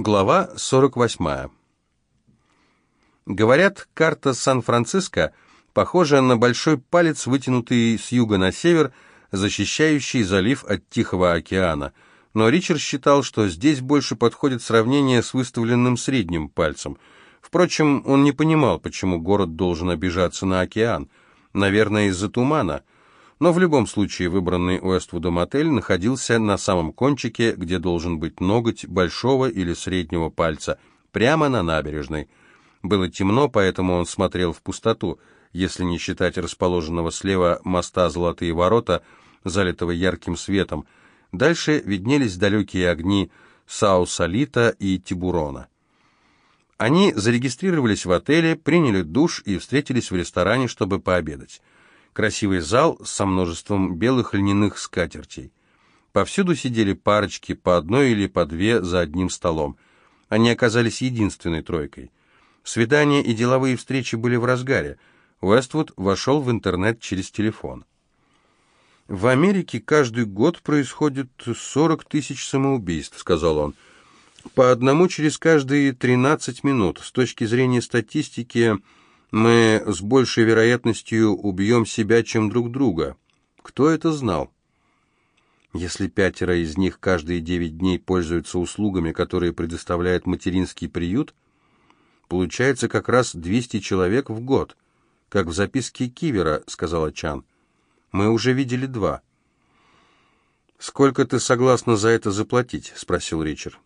Глава 48. Говорят, карта Сан-Франциско похожа на большой палец, вытянутый с юга на север, защищающий залив от Тихого океана. Но Ричард считал, что здесь больше подходит сравнение с выставленным средним пальцем. Впрочем, он не понимал, почему город должен обижаться на океан. Наверное, из-за тумана – но в любом случае выбранный Уэствудом отель находился на самом кончике, где должен быть ноготь большого или среднего пальца, прямо на набережной. Было темно, поэтому он смотрел в пустоту, если не считать расположенного слева моста «Золотые ворота», залитого ярким светом. Дальше виднелись далекие огни Сау-Салита и Тибурона. Они зарегистрировались в отеле, приняли душ и встретились в ресторане, чтобы пообедать. Красивый зал со множеством белых льняных скатертей. Повсюду сидели парочки, по одной или по две за одним столом. Они оказались единственной тройкой. Свидания и деловые встречи были в разгаре. Уэствуд вошел в интернет через телефон. «В Америке каждый год происходит 40 тысяч самоубийств», — сказал он. «По одному через каждые 13 минут. С точки зрения статистики, мы с большей вероятностью убьем себя, чем друг друга. Кто это знал? Если пятеро из них каждые девять дней пользуются услугами, которые предоставляет материнский приют, получается как раз 200 человек в год, как в записке Кивера, сказала Чан. Мы уже видели два. «Сколько ты согласна за это заплатить?» — спросил Ричард.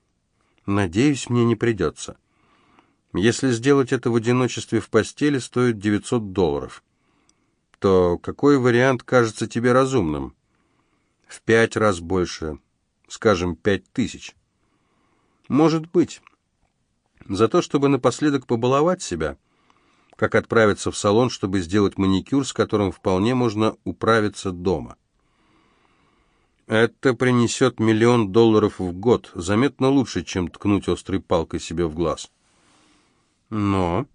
«Надеюсь, мне не придется». Если сделать это в одиночестве в постели стоит 900 долларов, то какой вариант кажется тебе разумным? В пять раз больше, скажем, пять тысяч. Может быть. За то, чтобы напоследок побаловать себя, как отправиться в салон, чтобы сделать маникюр, с которым вполне можно управиться дома. Это принесет миллион долларов в год, заметно лучше, чем ткнуть острой палкой себе в глаз. Но...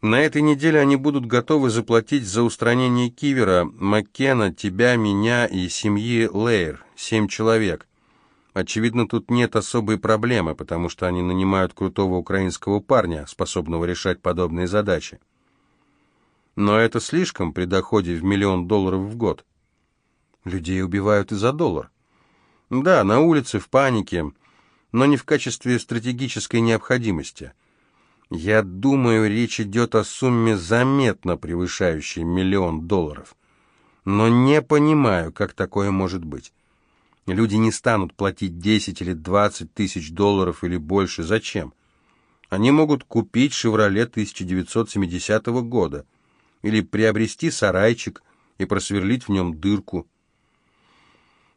На этой неделе они будут готовы заплатить за устранение Кивера, Маккена, тебя, меня и семьи Лейер, семь человек. Очевидно, тут нет особой проблемы, потому что они нанимают крутого украинского парня, способного решать подобные задачи. Но это слишком при доходе в миллион долларов в год. Людей убивают и за доллар. Да, на улице, в панике, но не в качестве стратегической необходимости – я думаю, речь идет о сумме заметно превышающей миллион долларов. Но не понимаю, как такое может быть. Люди не станут платить 10 или 20 тысяч долларов или больше. Зачем? Они могут купить «Шевроле» 1970 года или приобрести сарайчик и просверлить в нем дырку.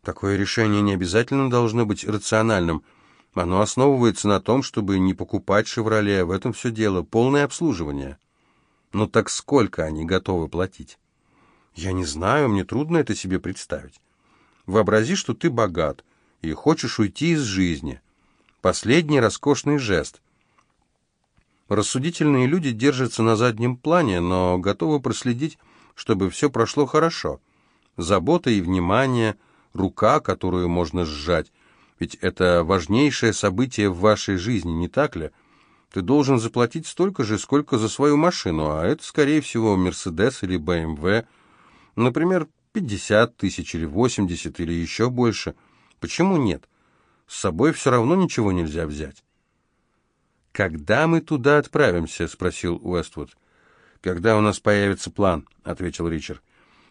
Такое решение не обязательно должно быть рациональным – оно основывается на том, чтобы не покупать «Шевроле», в этом все дело, полное обслуживание. Но так сколько они готовы платить? Я не знаю, мне трудно это себе представить. Вообрази, что ты богат и хочешь уйти из жизни. Последний роскошный жест. Рассудительные люди держатся на заднем плане, но готовы проследить, чтобы все прошло хорошо. Забота и внимание, рука, которую можно сжать, ведь это важнейшее событие в вашей жизни, не так ли? Ты должен заплатить столько же, сколько за свою машину, а это, скорее всего, Мерседес или БМВ. Например, 50 тысяч или 80 или еще больше. Почему нет? С собой все равно ничего нельзя взять. «Когда мы туда отправимся?» — спросил Уэствуд. «Когда у нас появится план», — ответил Ричард.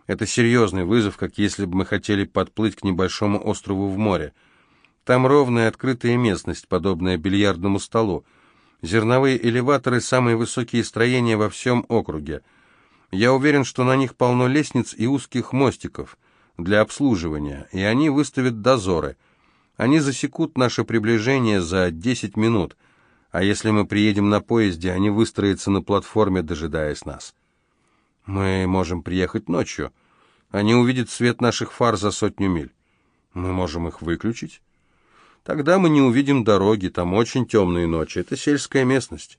«Это серьезный вызов, как если бы мы хотели подплыть к небольшому острову в море. Там ровная открытая местность, подобная бильярдному столу. Зерновые элеваторы – самые высокие строения во всем округе. Я уверен, что на них полно лестниц и узких мостиков для обслуживания, и они выставят дозоры. Они засекут наше приближение за 10 минут, а если мы приедем на поезде, они выстроятся на платформе, дожидаясь нас. Мы можем приехать ночью. Они увидят свет наших фар за сотню миль. Мы можем их выключить. Тогда мы не увидим дороги, там очень темные ночи. Это сельская местность.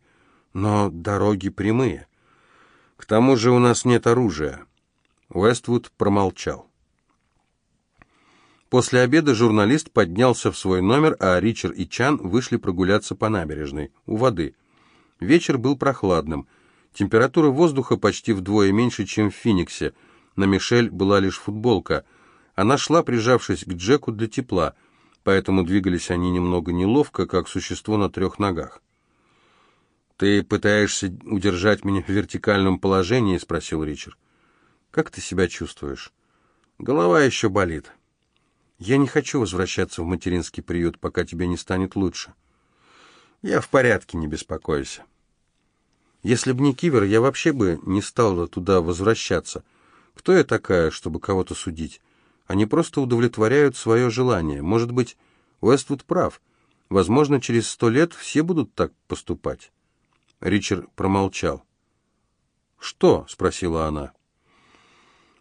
Но дороги прямые. К тому же у нас нет оружия. Уэствуд промолчал. После обеда журналист поднялся в свой номер, а Ричард и Чан вышли прогуляться по набережной, у воды. Вечер был прохладным. Температура воздуха почти вдвое меньше, чем в Финиксе. На Мишель была лишь футболка. Она шла, прижавшись к Джеку для тепла, поэтому двигались они немного неловко, как существо на трех ногах. «Ты пытаешься удержать меня в вертикальном положении?» — спросил Ричард. «Как ты себя чувствуешь?» «Голова еще болит». «Я не хочу возвращаться в материнский приют, пока тебе не станет лучше». «Я в порядке, не беспокойся». «Если бы не Кивер, я вообще бы не стала туда возвращаться. Кто я такая, чтобы кого-то судить? Они просто удовлетворяют свое желание. Может быть, Уэствуд прав. Возможно, через сто лет все будут так поступать». Ричард промолчал. «Что?» — спросила она.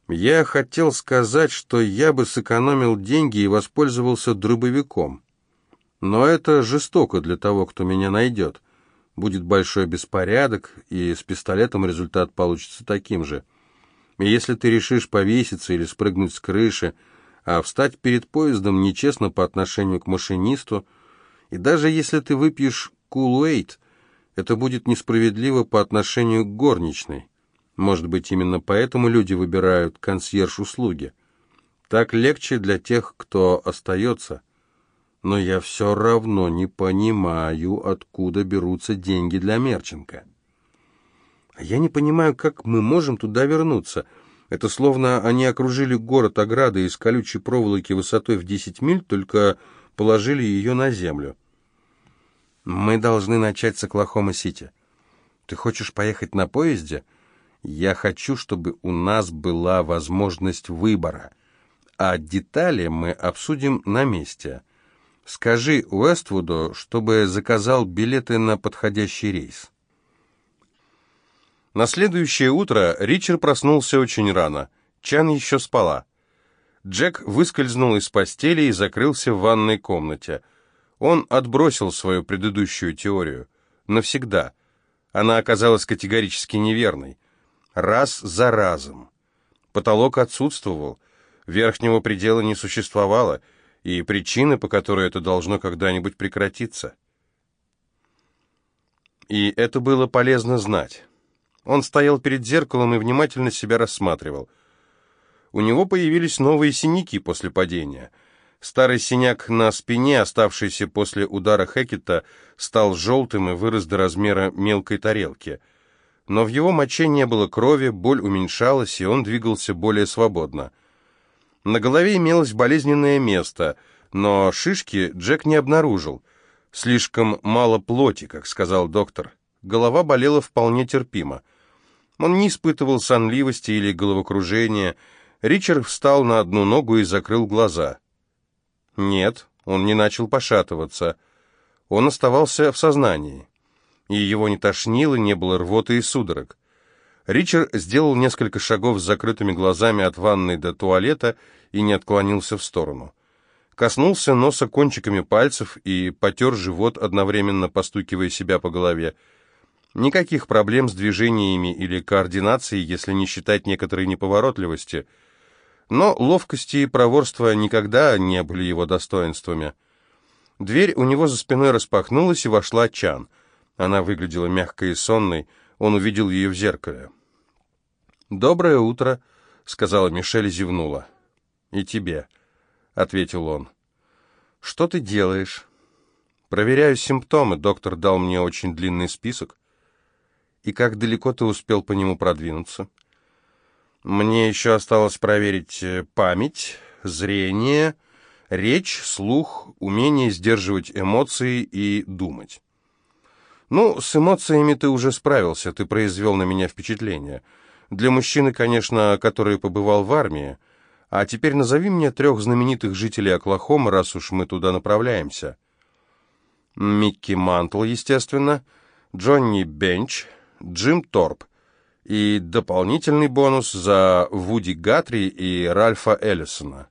«Я хотел сказать, что я бы сэкономил деньги и воспользовался дробовиком. Но это жестоко для того, кто меня найдет. Будет большой беспорядок, и с пистолетом результат получится таким же. И если ты решишь повеситься или спрыгнуть с крыши, а встать перед поездом нечестно по отношению к машинисту, и даже если ты выпьешь кулуэйт, это будет несправедливо по отношению к горничной. Может быть, именно поэтому люди выбирают консьерж-услуги. Так легче для тех, кто остается. Но я все равно не понимаю, откуда берутся деньги для Мерченко. А я не понимаю, как мы можем туда вернуться. Это словно они окружили город оградой из колючей проволоки высотой в 10 миль, только положили ее на землю. Мы должны начать с Оклахома-Сити. Ты хочешь поехать на поезде? Я хочу, чтобы у нас была возможность выбора. А детали мы обсудим на месте. Скажи Уэствуду, чтобы заказал билеты на подходящий рейс. На следующее утро Ричард проснулся очень рано. Чан еще спала. Джек выскользнул из постели и закрылся в ванной комнате – он отбросил свою предыдущую теорию. Навсегда. Она оказалась категорически неверной. Раз за разом. Потолок отсутствовал, верхнего предела не существовало, и причины, по которой это должно когда-нибудь прекратиться. И это было полезно знать. Он стоял перед зеркалом и внимательно себя рассматривал. У него появились новые синяки после падения — Старый синяк на спине, оставшийся после удара Хекета, стал желтым и вырос до размера мелкой тарелки. Но в его моче не было крови, боль уменьшалась, и он двигался более свободно. На голове имелось болезненное место, но шишки Джек не обнаружил. Слишком мало плоти, как сказал доктор. Голова болела вполне терпимо. Он не испытывал сонливости или головокружения. Ричард встал на одну ногу и закрыл глаза. Нет, он не начал пошатываться. Он оставался в сознании. И его не тошнило, не было рвоты и судорог. Ричард сделал несколько шагов с закрытыми глазами от ванной до туалета и не отклонился в сторону. Коснулся носа кончиками пальцев и потер живот, одновременно постукивая себя по голове. Никаких проблем с движениями или координацией, если не считать некоторой неповоротливости – но ловкости и проворство никогда не были его достоинствами. Дверь у него за спиной распахнулась, и вошла Чан. Она выглядела мягкой и сонной, он увидел ее в зеркале. «Доброе утро», — сказала Мишель зевнула. «И тебе», — ответил он. «Что ты делаешь?» «Проверяю симптомы. Доктор дал мне очень длинный список». «И как далеко ты успел по нему продвинуться?» Мне еще осталось проверить э, память, зрение, речь, слух, умение сдерживать эмоции и думать. Ну, с эмоциями ты уже справился, ты произвел на меня впечатление. Для мужчины, конечно, который побывал в армии. А теперь назови мне трех знаменитых жителей Оклахомы, раз уж мы туда направляемся. Микки Мантл, естественно, Джонни Бенч, Джим Торп и дополнительный бонус за Вуди Гатри и Ральфа Эллисона.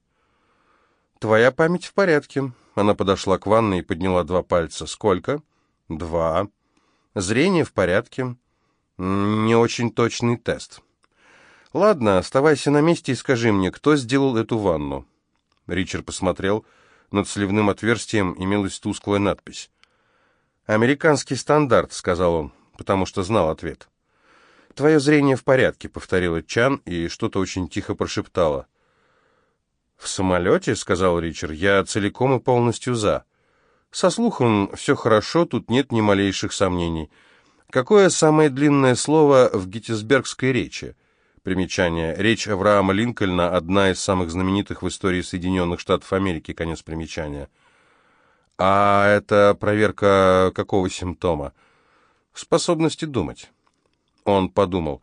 «Твоя память в порядке». Она подошла к ванной и подняла два пальца. «Сколько?» «Два». «Зрение в порядке». «Не очень точный тест». «Ладно, оставайся на месте и скажи мне, кто сделал эту ванну?» Ричард посмотрел. Над сливным отверстием имелась тусклая надпись. «Американский стандарт», — сказал он, потому что знал ответ. «Твое зрение в порядке», — повторила Чан и что-то очень тихо прошептала. «В самолете», — сказал Ричард, — «я целиком и полностью за. Со слухом все хорошо, тут нет ни малейших сомнений. Какое самое длинное слово в Геттисбергской речи?» Примечание. Речь Авраама Линкольна – одна из самых знаменитых в истории Соединенных Штатов Америки. Конец примечания. А это проверка какого симптома? Способности думать. Он подумал.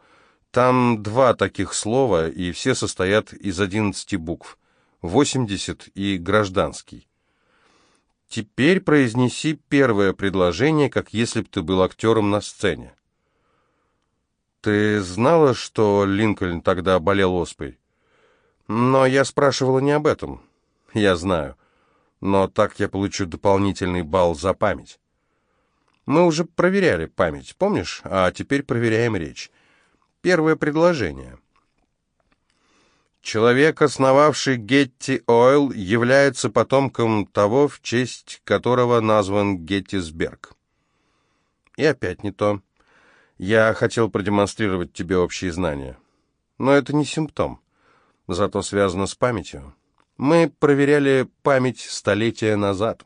Там два таких слова, и все состоят из одиннадцати букв. Восемьдесят и гражданский. Теперь произнеси первое предложение, как если бы ты был актером на сцене. Ты знала, что Линкольн тогда болел оспой? Но я спрашивала не об этом. Я знаю. Но так я получу дополнительный балл за память. Мы уже проверяли память, помнишь? А теперь проверяем речь. Первое предложение. Человек, основавший Гетти Ойл, является потомком того, в честь которого назван Геттисберг. И опять не то. Я хотел продемонстрировать тебе общие знания. Но это не симптом, зато связано с памятью. Мы проверяли память столетия назад.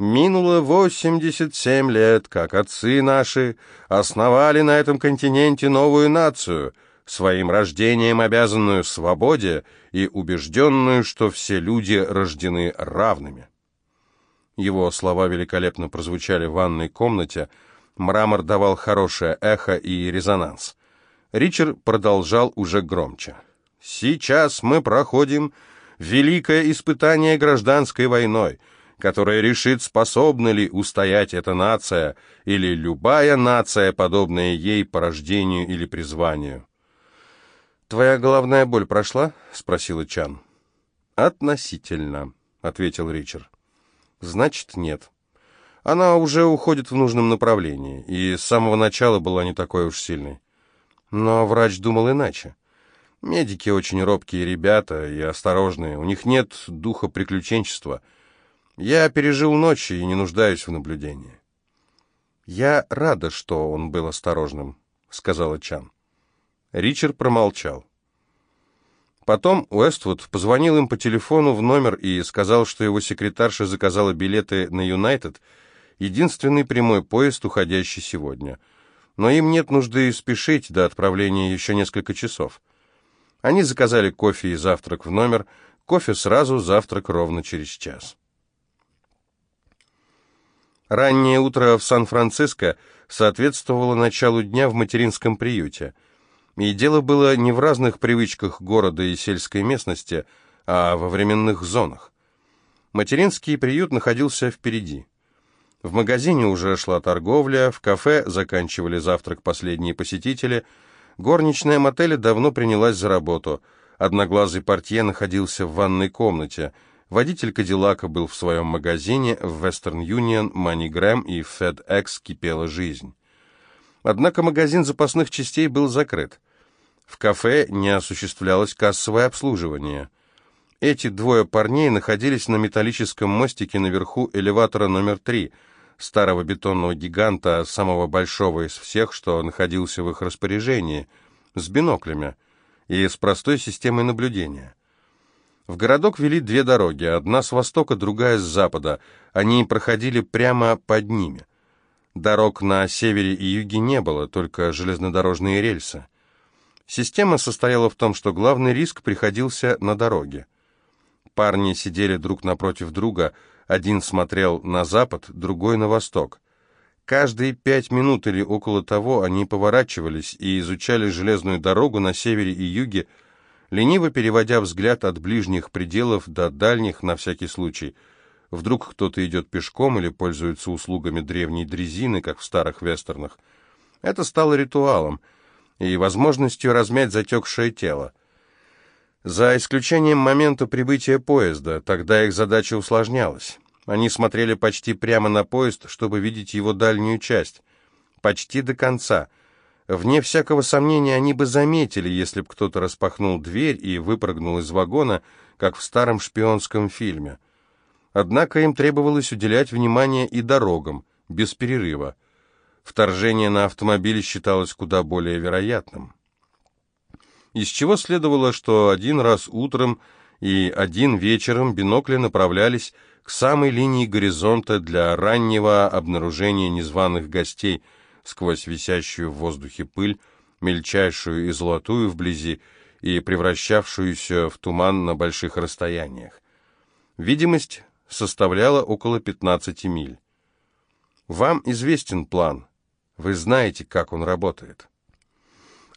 Минуло 87 лет, как отцы наши основали на этом континенте новую нацию, своим рождением обязанную свободе и убежденную, что все люди рождены равными. Его слова великолепно прозвучали в ванной комнате, Мрамор давал хорошее эхо и резонанс. Ричард продолжал уже громче. «Сейчас мы проходим великое испытание гражданской войной, которое решит, способна ли устоять эта нация или любая нация, подобная ей по рождению или призванию». «Твоя головная боль прошла?» — спросила Чан. «Относительно», — ответил Ричард. «Значит, нет». Она уже уходит в нужном направлении, и с самого начала была не такой уж сильной. Но врач думал иначе. Медики очень робкие ребята и осторожные, у них нет духа приключенчества. Я пережил ночь и не нуждаюсь в наблюдении. «Я рада, что он был осторожным», — сказала Чан. Ричард промолчал. Потом Уэствуд позвонил им по телефону в номер и сказал, что его секретарша заказала билеты на «Юнайтед», единственный прямой поезд, уходящий сегодня. Но им нет нужды спешить до отправления еще несколько часов. Они заказали кофе и завтрак в номер, кофе сразу, завтрак ровно через час. Раннее утро в Сан-Франциско соответствовало началу дня в материнском приюте. И дело было не в разных привычках города и сельской местности, а во временных зонах. Материнский приют находился впереди. В магазине уже шла торговля, в кафе заканчивали завтрак последние посетители. Горничная мотеля давно принялась за работу. Одноглазый портье находился в ванной комнате. Водитель Кадиллака был в своем магазине, в Western Union, MoneyGram и FedEx кипела жизнь. Однако магазин запасных частей был закрыт. В кафе не осуществлялось кассовое обслуживание. Эти двое парней находились на металлическом мостике наверху элеватора номер три – старого бетонного гиганта, самого большого из всех, что находился в их распоряжении, с биноклями и с простой системой наблюдения. В городок вели две дороги, одна с востока, другая с запада. Они проходили прямо под ними. Дорог на севере и юге не было, только железнодорожные рельсы. Система состояла в том, что главный риск приходился на дороге. Парни сидели друг напротив друга, один смотрел на запад, другой на восток. Каждые пять минут или около того они поворачивались и изучали железную дорогу на севере и юге, лениво переводя взгляд от ближних пределов до дальних на всякий случай. Вдруг кто-то идет пешком или пользуется услугами древней дрезины, как в старых вестернах. Это стало ритуалом и возможностью размять затекшее тело. За исключением момента прибытия поезда, тогда их задача усложнялась. Они смотрели почти прямо на поезд, чтобы видеть его дальнюю часть. Почти до конца. Вне всякого сомнения, они бы заметили, если бы кто-то распахнул дверь и выпрыгнул из вагона, как в старом шпионском фильме. Однако им требовалось уделять внимание и дорогам, без перерыва. Вторжение на автомобиле считалось куда более вероятным. Из чего следовало, что один раз утром и один вечером бинокли направлялись к самой линии горизонта для раннего обнаружения незваных гостей – сквозь висящую в воздухе пыль, мельчайшую и золотую вблизи, и превращавшуюся в туман на больших расстояниях. Видимость составляла около 15 миль. Вам известен план. Вы знаете, как он работает.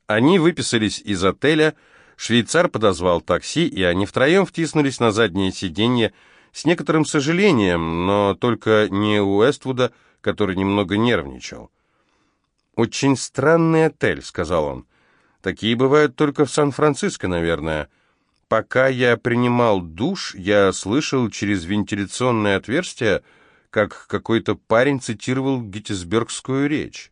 Они выписались из отеля, швейцар подозвал такси, и они втроем втиснулись на заднее сиденье с некоторым сожалением, но только не у Эствуда, который немного нервничал. «Очень странный отель», — сказал он. «Такие бывают только в Сан-Франциско, наверное. Пока я принимал душ, я слышал через вентиляционное отверстие, как какой-то парень цитировал геттисбергскую речь».